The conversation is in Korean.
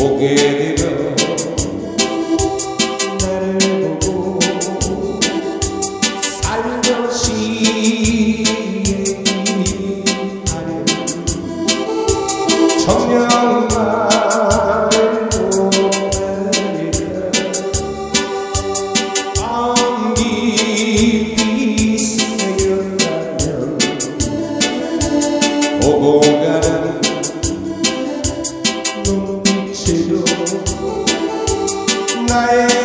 보게 되면 Nae.